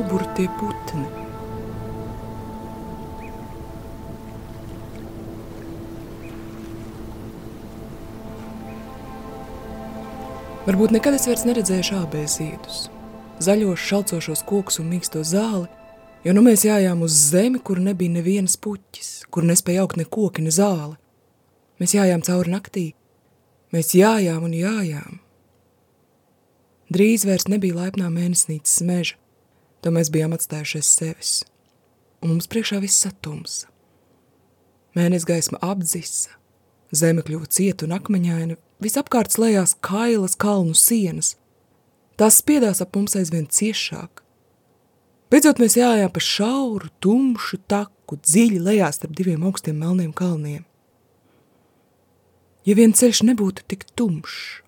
noburtie putni. Varbūt nekad es vairs neredzēju šābēs ziedus, zaļos, šalcošos kokus un mīksto zāli, jo nu mēs jājām uz zemi, kur nebija nevienas puķis, kur nespēja augt ne koki, ne zāle. Mēs jājām cauri naktī, mēs jājām un jājām. Drīz vairs nebija laipnā mēnesnīcas meža, to mēs bijām atstājušies sevis, un mums priekšā viss satumsa. Mēnes gaisma apdzisa, zeme kļuva cieta un akmeņaina, visapkārt slējās kailas kalnu sienas. Tās spiedās ap mums aizvien ciešāk. Beidzot mēs jājām pa šauru, tumšu taku, dziļi lejā starp diviem augstiem melniem kalniem. Ja vien ceļš nebūtu tik tumšs,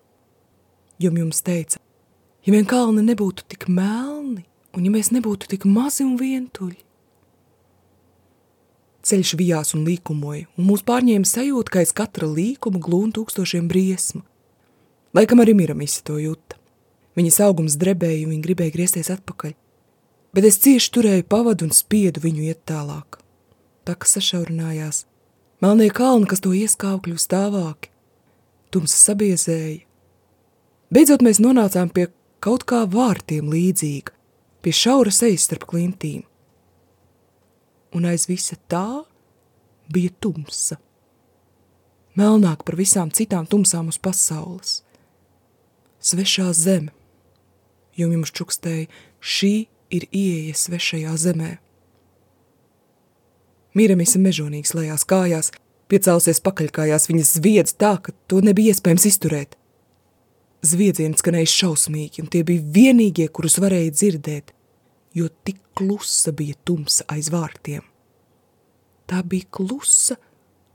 jo jums teica, ja vien kalni nebūtu tik melni, un ja mēs nebūtu tik mazi un vientuļi. Ceļš vijās un līkumoja, un mūs pārņēma sajūta, ka aiz katra līkuma glūn tūkstošiem briesmu. Laikam arī Miramisi to jūta. Viņas augums drebēja, un viņa gribēja griezties atpakaļ. Bet es cieši turēju pavadu un spiedu viņu iet tālāk. Taka sašaurinājās. Melnie kalni, kas to ieskāva, kļuva stāvāki. Tumsa sabiezēja. Beidzot mēs nonācām pie kaut kā vārtiem līdzīga, pie šaura sejas starp klintīm un aiz visa tā bija tumsa. Melnāk par visām citām tumsām uz pasaules. Svešā zeme, jo jums čukstēja, šī ir ieeja svešajā zemē. Mīramis mežonīgs lejās kājās, piecēlusies pakaļkājās, viņas zviedz tā, ka to nebija iespējams izturēt. Zviedzieni skanēja šausmīgi, un tie bija vienīgie, kurus varēja dzirdēt – jo tik klusa bija tumsa aiz vārtiem. Tā bija klusa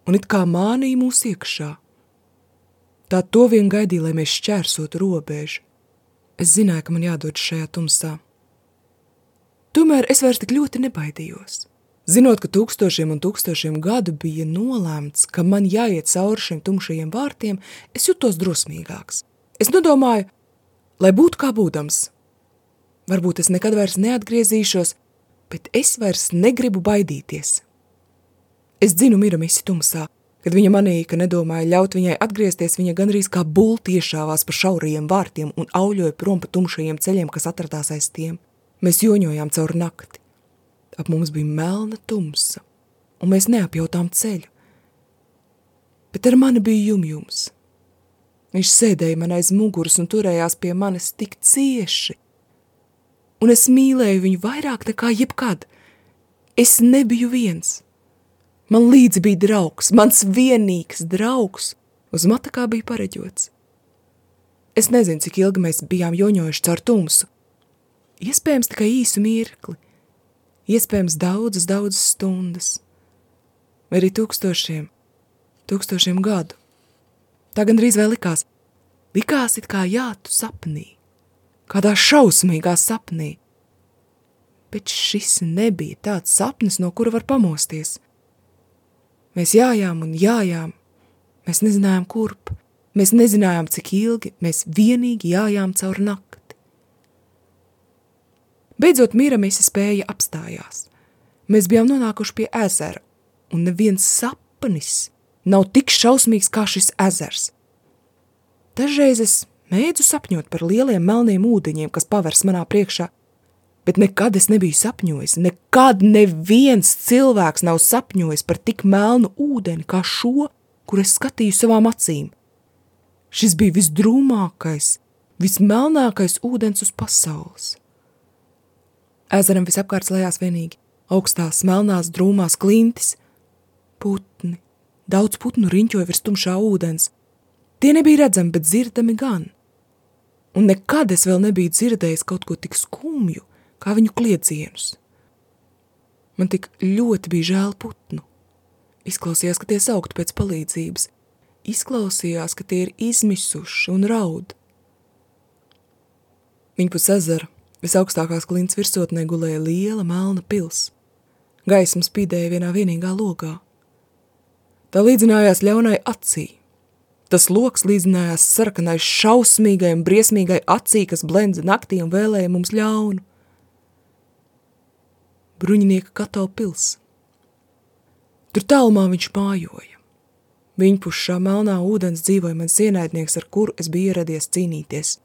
un it kā mānīja mūs iekšā. Tā to vien gaidīja, lai mēs šķērsotu robežu. Es zināju, ka man jādod šajā tumsā. Tomēr es vairs tik ļoti nebaidījos. Zinot, ka tūkstošiem un tūkstošiem gadu bija nolēmts, ka man jāiet cauri šiem tumšajiem vārtiem, es jutos drosmīgāks. Es nodomāju, lai būtu kā būdams, Varbūt es nekad vairs neatgriezīšos, bet es vairs negribu baidīties. Es dzinu miramisi tumsā, kad viņa manīja, ka nedomāja ļaut viņai atgriezties, viņa gandrīz kā bulti iešāvās pa šaurajiem vārtiem un auļoja prom pa tumšajiem ceļiem, kas atradās aiz tiem. Mēs joņojām caur nakti. Ap mums bija melna tumsa, un mēs neapjautām ceļu. Bet ar mani bija jumjums. Viņš sēdēja man aiz muguras un turējās pie manis tik cieši – un es mīlēju viņu vairāk nekā jebkad. Es nebiju viens. Man līdzi bija draugs, mans vienīgs draugs, uz mata kā bija pareģots. Es nezinu, cik ilgi mēs bijām joņojuši caur tumsu. Iespējams tikai īsu mirkli, iespējams daudzas, daudzas stundas, vai arī tūkstošiem, tūkstošiem gadu. Tā gandrīz vēl likās, likās it kā jā, tu sapnī kādā šausmīgā sapnī. Bet šis nebija tāds sapnis, no kura var pamosties. Mēs jājām un jājām, mēs nezinājām kurp, mēs nezinājām cik ilgi, mēs vienīgi jājām caur nakti. Beidzot Mīramīsa spēja apstājās. Mēs bijām nonākuši pie ezera, un neviens sapnis nav tik šausmīgs kā šis ezers. Dažreiz es Mēdzu sapņot par lieliem melniem ūdeņiem, kas pavers manā priekšā, bet nekad es nebiju sapņojis, nekad neviens cilvēks nav sapņojis par tik melnu ūdeni kā šo, kur es skatīju savām acīm. Šis bija visdrūmākais, vismelnākais ūdens uz pasaules. Ezeram visapkārt lejās vienīgi augstās, melnās, drūmās klintis, putni, daudz putnu riņķoja virs tumšā ūdens. Tie nebija redzami, bet dzirdami gan un nekad es vēl nebiju dzirdējis kaut ko tik skumju, kā viņu kliedzienus. Man tik ļoti bija žēl putnu. Izklausījās, ka tie saukt pēc palīdzības. Izklausījās, ka tie ir izmisuši un raud. Viņpus ezera visaugstākās klints virsotnē gulēja liela melna pils. Gaisma spīdēja vienā vienīgā logā. Tā līdzinājās ļaunai acī, Tas loks līdzinājās sarkanai šausmīgai un briesmīgai acī, kas blendza naktī un vēlēja mums ļaunu. bruņinieka kato pils. Tur tālumā viņš mājoja. Viņpus šā melnā ūdens dzīvoja mans ienaidnieks, ar kuru es biju ieradies cīnīties.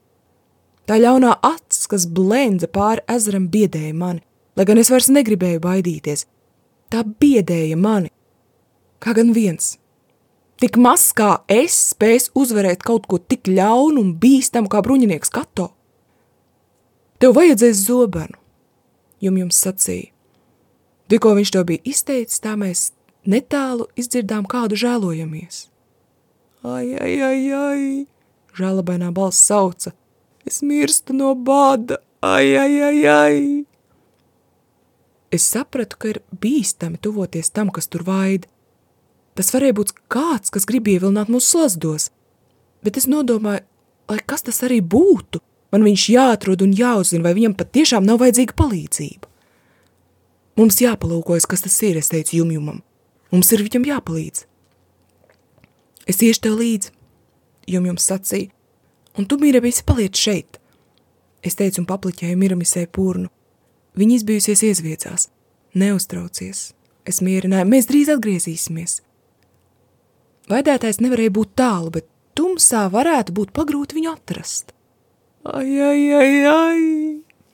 Tā ļaunā acs, kas blendza pāri ezeram, biedēja mani, lai gan es vairs negribēju baidīties. Tā biedēja mani. Kā gan viens. Tik maz kā es spēs uzvarēt kaut ko tik ļaunu un bīstamu kā bruņinieks Kato. Tev vajadzēs zobenu, jum jums sacīja. Tikko viņš to bija izteicis, tā mēs netālu izdzirdām kādu žēlojamies. Ai, ai, ai, ai, žēlabainā balss sauca, es mirstu no bada, ai, ai, ai, ai. Es sapratu, ka ir bīstami tuvoties tam, kas tur vaida. Tas varēja būt kāds, kas grib ievilināt mūsu slazdos, bet es nodomāju, lai kas tas arī būtu, man viņš jāatrod un jāuzzina, vai viņam pat tiešām nav vajadzīga palīdzība. Mums jāpalūkojas, kas tas ir, es teicu jumjumam. Mums ir viņam jāpalīdz. Es iešu tev līdzi, jum jums sacīja, un tu, mīrabīsi, paliec šeit. Es teicu un papliķēju miramisē purnu. Viņa izbijusies iezviedzās. Neuztraucies. Es mierināju, mēs drīz atgriezīsimies. Vaidētājs nevarēja būt tālu, bet tumsā varētu būt pagrūti viņu atrast. Ai, ai, ai, ai!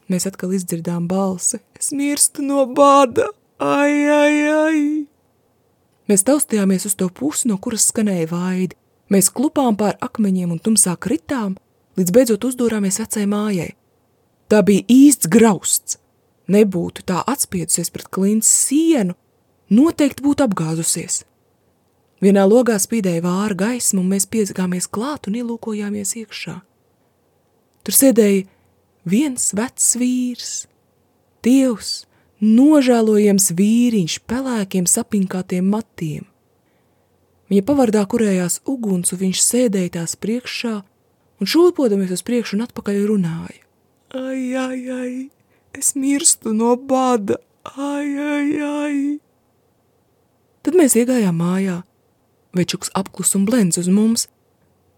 Mēs atkal izdzirdām balsi. Es mirstu no bada! Ai, ai, ai! Mēs taustījāmies uz to pusi, no kuras skanēja vaidi. Mēs klupām pār akmeņiem un tumsā kritām, līdz beidzot uzdūrāmies vecai mājai. Tā bija īsts grausts. Nebūtu tā atspiedusies pret klints sienu, noteikti būtu apgāzusies. Vienā logā spīdēja vāra gaisma, un mēs piezgāmies klāt un ielūkojāmies iekšā. Tur sēdēja viens vecs vīrs, Dievs, nožēlojams vīriņš pelēkiem sapinkātiem matiem. Viņa pavardā kurējās uguns, un viņš sēdēja tās priekšā un šūpodamies uz priekšu un atpakaļ runāja. Ai, ai, ai, es mirstu no bada, ai, ai, ai. Tad mēs iegājām mājā. Večuks apklus un blendz uz mums.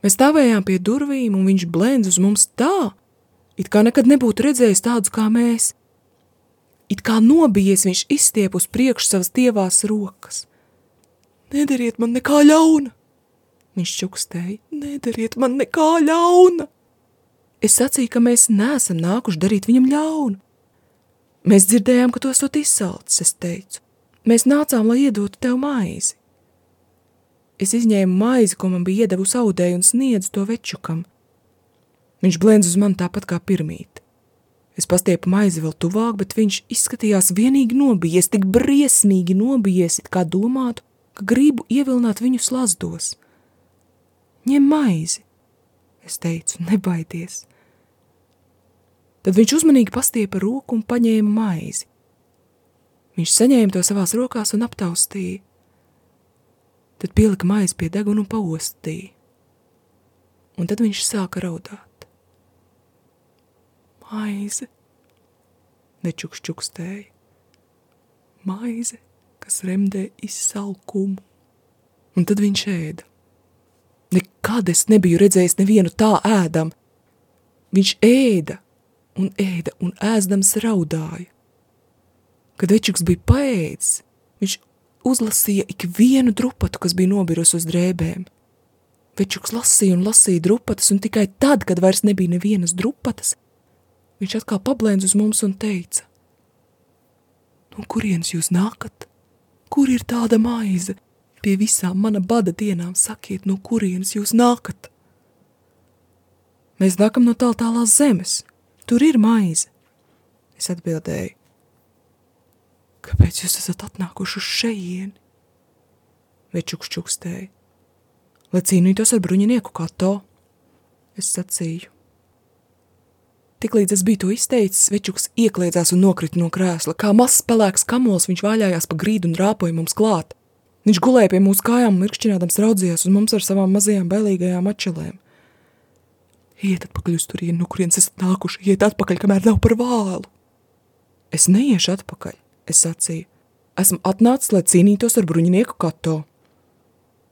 Mēs stāvējām pie durvīm, un viņš blendz uz mums tā, it kā nekad nebūtu redzējis tādus kā mēs. It kā nobijies viņš izstiep uz priekšu savas dievās rokas. Nedariet man nekā ļauna! Viņš čukstēja, nedariet man nekā ļauna! Es sacīju, ka mēs neesam nākuši darīt viņam ļaunu. Mēs dzirdējām, ka to esot izsalcis, es teicu. Mēs nācām, lai iedotu tev maizi. Es izņēmu maizi, ko man bija iedevusi audēju un sniedzu to večukam. Viņš blendz uz mani tāpat kā pirmīt. Es pastiepu maizi vēl tuvāk, bet viņš izskatījās vienīgi nobijies, tik briesmīgi nobijies, it kā domātu, ka gribu ievilināt viņu slazdos. Ņem maizi, es teicu, nebaidies. Tad viņš uzmanīgi pastiepa roku un paņēma maizi. Viņš saņēma to savās rokās un aptaustīja. Tad pielika maizi pie deguna un paostīja. Un tad viņš sāka raudāt maize, nečukšķukstēja. Maize, kas remdē izsalkumu. Un tad viņš ēda. Nekad es nebiju redzējis nevienu tā ēdam. Viņš ēda un ēda un ēzdams raudāja. Kad večuks bija paēdis, viņš uzlasīja ik vienu drupatu, kas bija nobirusi uz drēbēm. Večuks lasīja un lasīja drupatas, un tikai tad, kad vairs nebija nevienas drupatas, viņš atkal pablēns uz mums un teica: No kurienes jūs nākat? Kur ir tāda maize? Pie visām mana bada dienām sakiet, no kurienes jūs nākat? Mēs nākam no tāl tālās zemes, tur ir maize. Es atbildēju, kāpēc jūs esat atnākuši uz šejieni? Večuks čukstēja, lai cīnītos ar bruņinieku kā to. Es sacīju, Tiklīdz es biju to izteicis, Večuks iekliedzās un nokrita no krēsla. Kā mazs pelēks kamols viņš vaļājās pa grīdu un rāpoja mums klāt. Viņš gulēja pie mūsu kājām un mirkšķinādams raudzījās uz mums ar savām mazajām bailīgajām atšķelēm. Iet atpakaļ uz turieni, no kurienes esat nākuši, iet atpakaļ, kamēr nav par vālu. Es neiešu atpakaļ, es sacīju. Esmu atnācis, lai cīnītos ar bruņinieku kato.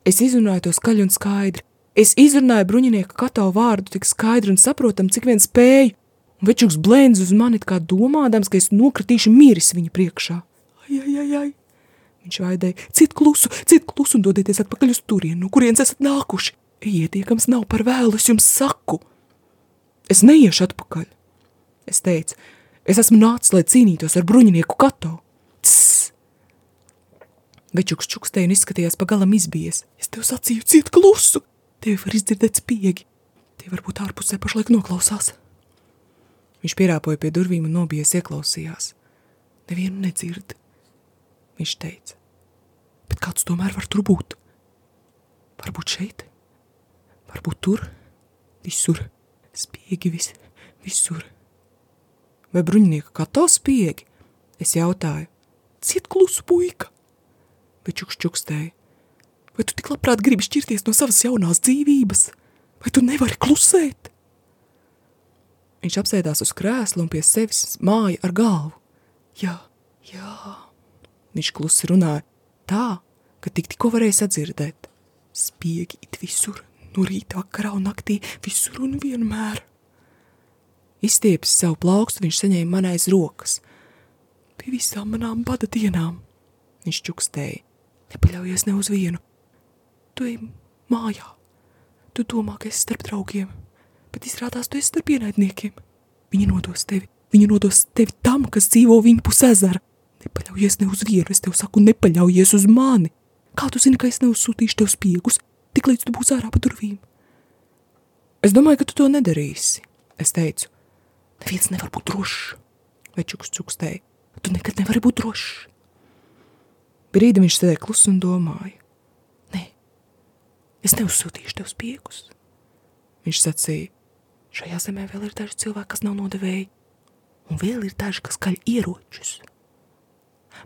Es izrunāju to skaļi un skaidri. Es izrunāju bruņinieku kato vārdu tik skaidri un saprotam, cik vien spēju, un večuks blēndz uz mani kā domādams, ka es nokritīšu miris viņa priekšā. Ai, ai, ai, ai. Viņš vaidēja, ciet klusu, ciet klusu un dodieties atpakaļ uz turienu, no kurienes esat nākuši. Ietiekams nav par vēlu, es jums saku. Es neiešu atpakaļ. Es teicu, es esmu nācis, lai cīnītos ar bruņinieku kato. Tss! Večuks čukstēja un izskatījās pagalam izbies. Es tev sacīju, ciet klusu! Tevi var izdzirdēt spiegi. Tie varbūt ārpusē pašlaik noklausās. Viņš pierāpoja pie durvīm un nobijies ieklausījās. Nevienu nedzird. Viņš teica, bet kāds tomēr var tur būt? Varbūt šeit, varbūt tur, visur, spiegi vis, visur. Vai bruņinieka kato spiegi? Es jautāju, ciet klusu puika. Bet čuks čukstēja, vai tu tik labprāt gribi šķirties no savas jaunās dzīvības? Vai tu nevari klusēt? Viņš apsēdās uz krēsla un pie sevis māja ar galvu. Jā, jā. Viņš klusi runāja tā, ka tik tikko varēja sadzirdēt. Spiegi it visur, no rīta vakarā un naktī, visur un vienmēr. Izstiepis savu plaukstu, viņš saņēma man aiz rokas. Pie visām manām bada dienām. Viņš čukstēja. Nepaļaujies ne uz vienu. Tu ej mājā. Tu domā, ka esi starp draugiem bet izrādās, tu esi starp ienaidniekiem. Viņi nodos tevi, viņi nodos tevi tam, kas dzīvo viņa pus ezera. Nepaļaujies ne uz vienu, es tev saku, nepaļaujies uz mani. Kā tu zini, ka es neuzsūtīšu tev spiegus, tik līdz tu būsi ārā pa durvīm? Es domāju, ka tu to nedarīsi, es teicu. Neviens nevar būt drošs, večuks cukstēja. Tu nekad nevari būt drošs. Brīdi viņš sēdēja klus un domāja. Nē, es neuzsūtīšu tev spiegus. Viņš sacīja, Šajā zemē vēl ir daži cilvēki, kas nav nodevēji, un vēl ir daži, kas kaļ ieročus.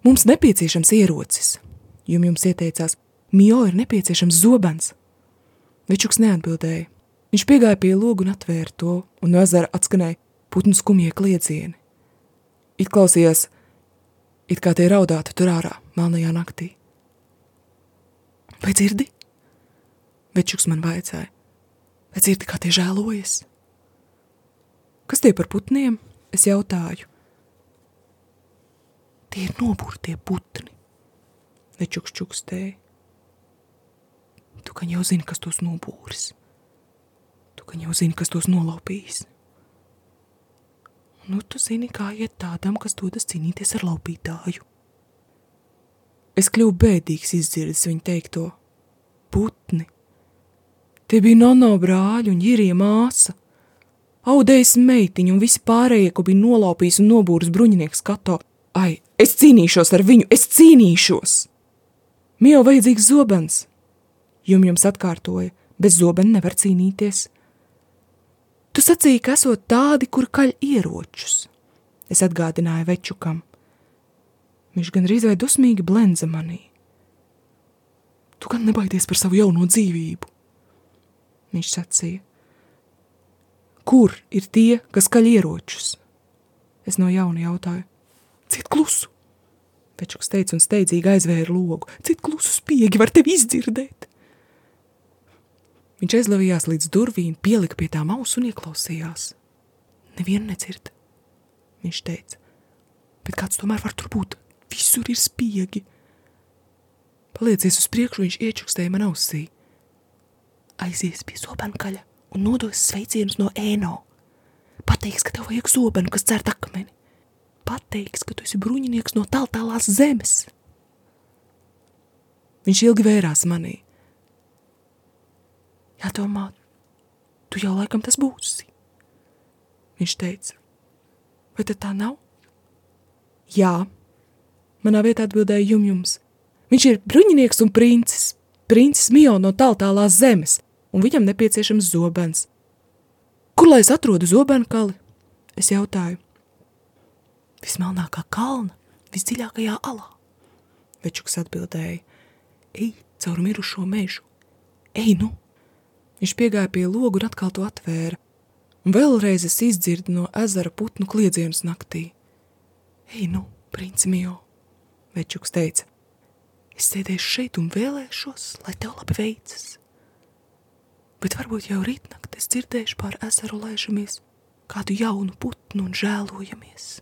Mums nepieciešams ierocis, jo jums ieteicās, Mio ir nepieciešams zobens. Večuks neatbildēja. Viņš piegāja pie logu un atvēra to, un no ezera atskanēja putnu skumie kliedzieni. It klausījās, it kā tie raudātu tur ārā, melnajā naktī. Vai dzirdi? Večuks man vaicāja. Vai dzirdi, kā tie žēlojas? Kas tie par putniem? Es jautāju. Tie ir noburtie putni. Nečuks čukstēja. Tu gan jau zini, kas tos nobūris. Tu gan jau zini, kas tos nolaupījis. Nu, tu zini, kā iet tādam, kas dodas cīnīties ar laupītāju. Es kļuvu bēdīgs izdzirdis viņu teikto. Putni. Tie bija nono brāļi un ģirija māsa audējis meitiņu un visi pārējie, ko bija nolaupījis un nobūris bruņinieks kato. Ai, es cīnīšos ar viņu, es cīnīšos! Mio vajadzīgs zobens! Jum jums atkārtoja, bez zobena nevar cīnīties. Tu sacīji, ka esot tādi, kur kaļ ieročus. Es atgādināju večukam. Viņš gan rīzvai dusmīgi blendza manī. Tu gan nebaidies par savu jauno dzīvību. Viņš sacīja, Kur ir tie, kas kaļ ieročus? Es no jauna jautāju. Cit klusu? Večuks teica un steidzīgi aizvēra logu. Cit klusu spiegi var tevi izdzirdēt? Viņš aizlavījās līdz durvīm, pielika pie tām ausu un ieklausījās. Nevienu nedzird, viņš teica. Bet kāds tomēr var tur būt? Visur ir spiegi. Paliecies uz priekšu, viņš iečukstēja man ausī. Aizies pie sobenkaļa un nodos sveicienus no ēno. Pateiks, ka tev vajag zobenu, kas cērt akmeni. Pateiks, ka tu esi bruņinieks no tāl tālās zemes. Viņš ilgi vērās manī. Jādomā, tu jau laikam tas būsi. Viņš teica, vai tad tā nav? Jā, manā vietā atbildēja jumjums. Viņš ir bruņinieks un princis, princis Mio no tāl tālās zemes – un viņam nepieciešams zobens. Kur lai es atrodu zobenkali? Es jautāju. Vismelnākā kalna, visdziļākajā alā. Večuks atbildēja. Ej, caur mirušo mežu. Ej, nu! Viņš piegāja pie logu un atkal to atvēra. Un vēlreiz es izdzirdu no ezera putnu kliedzienus naktī. Ej, nu, princi Mio! Večuks teica. Es sēdēšu šeit un vēlēšos, lai tev labi veicas bet varbūt jau rītnakt es dzirdēšu pār ezeru laižamies, kādu jaunu putnu un žēlojamies.